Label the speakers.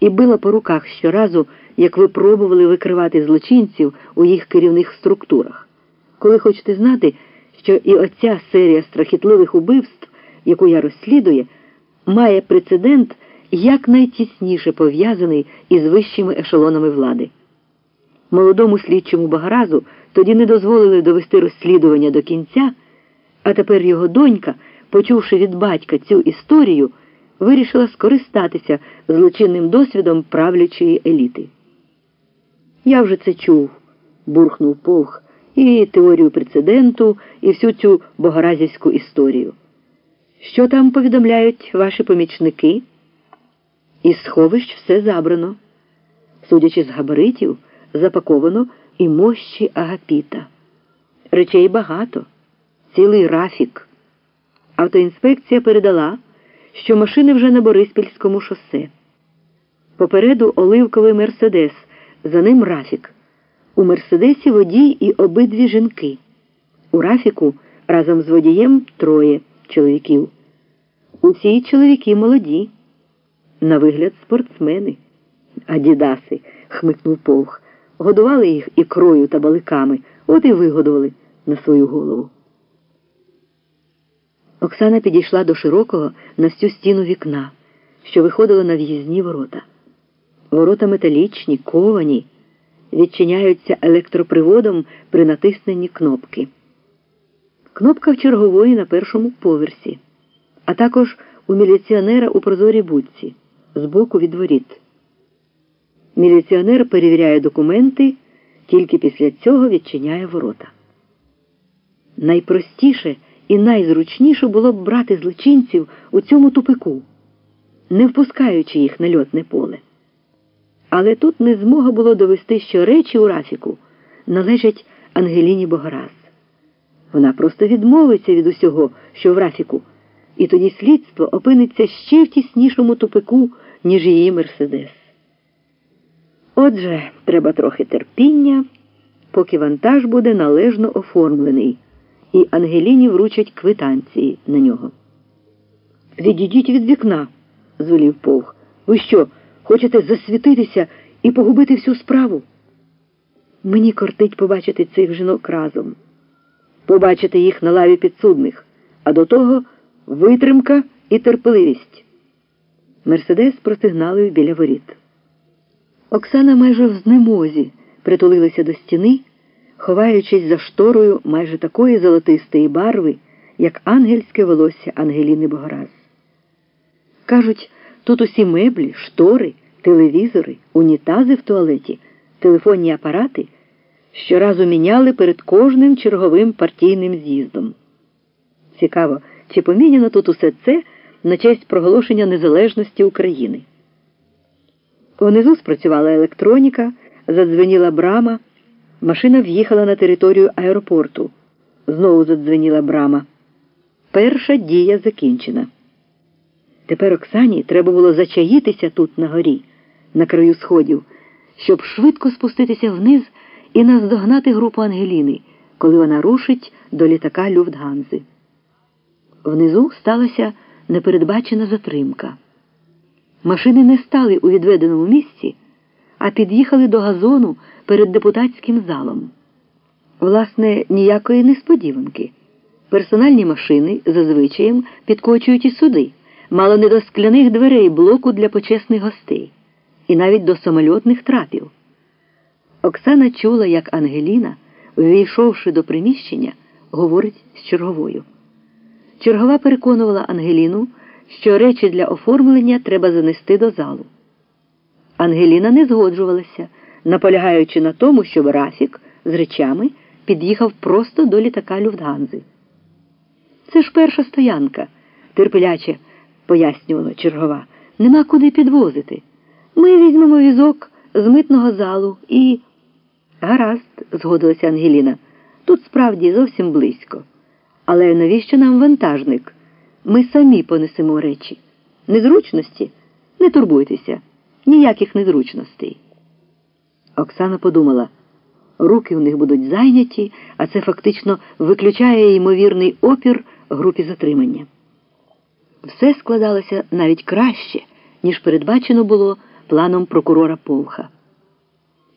Speaker 1: і била по руках щоразу, як ви пробували викривати злочинців у їх керівних структурах. Коли хочете знати, що і оця серія страхітливих убивств, яку я розслідую, має прецедент якнайтісніше пов'язаний із вищими ешелонами влади. Молодому слідчому Багаразу тоді не дозволили довести розслідування до кінця, а тепер його донька, почувши від батька цю історію, вирішила скористатися злочинним досвідом правлячої еліти. Я вже це чув, бурхнув Полх, і теорію прецеденту, і всю цю богоразівську історію. Що там повідомляють ваші помічники? Із сховищ все забрано. Судячи з габаритів, запаковано і мощі агапіта. Речей багато, цілий рафік. Автоінспекція передала, що машини вже на Бориспільському шосе. Попереду оливковий мерседес, за ним рафік. У мерседесі водій і обидві жінки. У рафіку разом з водієм троє чоловіків. Усі чоловіки молоді. На вигляд спортсмени. Адідаси, хмикнув Повх. Годували їх ікрою та баликами, от і вигодували на свою голову. Оксана підійшла до широкого на всю стіну вікна, що виходило на в'їзні ворота. Ворота металічні, ковані, відчиняються електроприводом при натисненні кнопки. Кнопка в чергової на першому поверсі, а також у міліціонера у прозорій будці збоку від воріт. Міліціонер перевіряє документи, тільки після цього відчиняє ворота. Найпростіше і найзручніше було б брати злочинців у цьому тупику, не впускаючи їх на льотне поле. Але тут не змога було довести, що речі у Рафіку належать Ангеліні Богораз. Вона просто відмовиться від усього, що в Рафіку, і тоді слідство опиниться ще в тіснішому тупику, ніж її Мерседес. Отже, треба трохи терпіння, поки вантаж буде належно оформлений, і Ангеліні вручать квитанції на нього. Відійдіть від вікна, звелів Повх. Ви що, хочете засвітитися і погубити всю справу? Мені кортить побачити цих жінок разом, побачити їх на лаві підсудних, а до того витримка і терпеливість. Мерседес простигналив біля воріт. Оксана майже в знемозі притулилася до стіни, ховаючись за шторою майже такої золотистої барви, як ангельське волосся Ангеліни Богораз. Кажуть, тут усі меблі, штори, телевізори, унітази в туалеті, телефонні апарати щоразу міняли перед кожним черговим партійним з'їздом. Цікаво, чи поміняно тут усе це на честь проголошення незалежності України. Внизу спрацювала електроніка, задзвеніла брама, машина в'їхала на територію аеропорту. Знову задзвеніла брама. Перша дія закінчена. Тепер Оксані треба було зачаїтися тут на горі, на краю сходів, щоб швидко спуститися вниз і наздогнати групу Ангеліни, коли вона рушить до літака Люфтганзи. Внизу сталася непередбачена затримка. Машини не стали у відведеному місці, а під'їхали до газону перед депутатським залом. Власне, ніякої несподіванки. Персональні машини зазвичаєм підкочують і суди, мало не до скляних дверей блоку для почесних гостей, і навіть до самольотних трапів. Оксана чула, як Ангеліна, ввійшовши до приміщення, говорить з черговою. Чергова переконувала Ангеліну що речі для оформлення треба занести до залу. Ангеліна не згоджувалася, наполягаючи на тому, щоб Рафік з речами під'їхав просто до літака Люфтганзи. Це ж перша стоянка, терпеляче пояснювала чергова. Нема куди підвозити. Ми візьмемо візок з митного залу і. Гаразд, згодилася Ангеліна. Тут справді зовсім близько. Але навіщо нам вантажник? Ми самі понесемо речі. Незручності? Не турбуйтеся, ніяких незручностей. Оксана подумала, руки у них будуть зайняті, а це фактично виключає ймовірний опір групі затримання. Все складалося навіть краще, ніж передбачено було планом прокурора Полха.